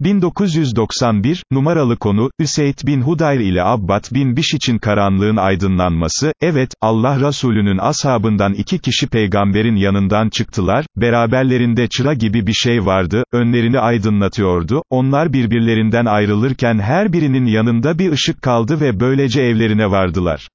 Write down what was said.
1991, numaralı konu, Üseyd bin Hudayr ile Abbad bin Biş için karanlığın aydınlanması, evet, Allah Resulü'nün ashabından iki kişi peygamberin yanından çıktılar, beraberlerinde çıra gibi bir şey vardı, önlerini aydınlatıyordu, onlar birbirlerinden ayrılırken her birinin yanında bir ışık kaldı ve böylece evlerine vardılar.